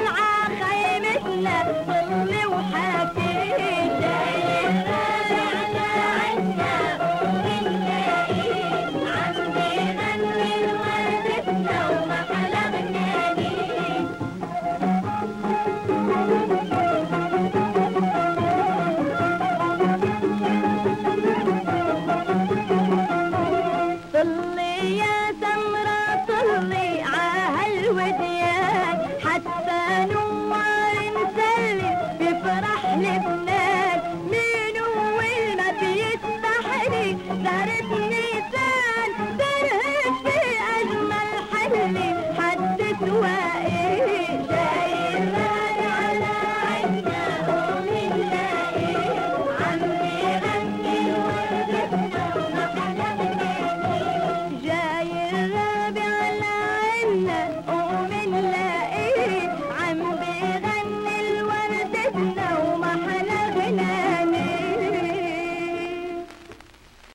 العاقل مثله ظلم وحال سهرة نيسان ترهج في أجمل حلم حد سواه